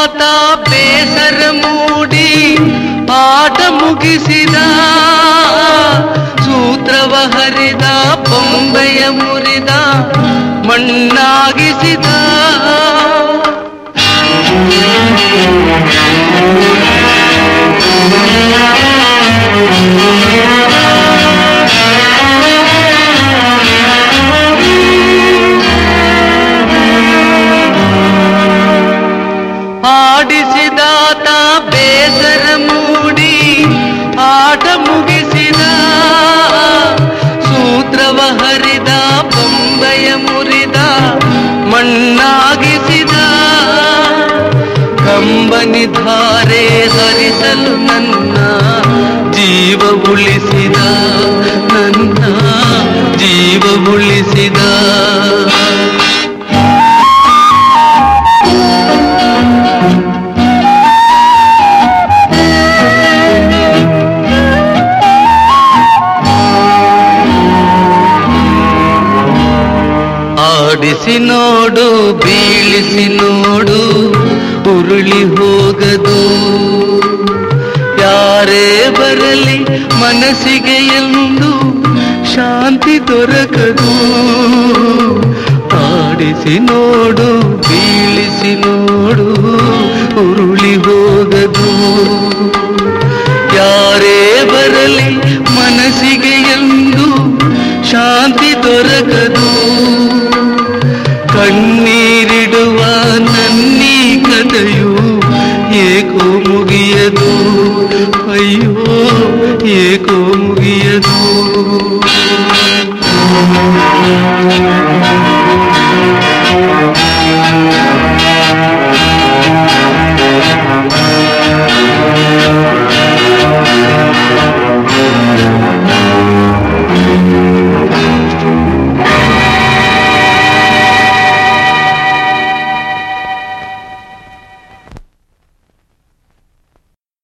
ತಾತ ಬೇಸರ ಮೂಡಿ ಪಾಠ ಮುಗಿಸಿದ. ಸೂತ್ರವ ಹರಿದ ಬೊಂಬೆಯ ಮುರಿದ ಮಣ್ಣಾಗಿಸಿದ. ಧಾರೆ ಹರಿಸಲು ನನ್ನ ಜೀವ ಉಳಿಸಿದ ನನ್ನ ಜೀವ ಉಳಿಸಿದ. ಆಡಿಸಿ ನೋಡು ಬೀಳಿಸಿ ನೋಡು ಉರುಳಿ ಹೋಗದು. ಯಾರೇ ಬರಲಿ ಮನಸ್ಸಿಗೆ ಎಂದು ಶಾಂತಿ ದೊರಕದು. ಆಡಿಸಿ ನೋಡು, ಬೀಳಿಸಿ ನೋಡು, ಉರುಳಿ ಹೋಗದು. ಯಾರೇ ಕಣ್ಣೀರಿಡುವ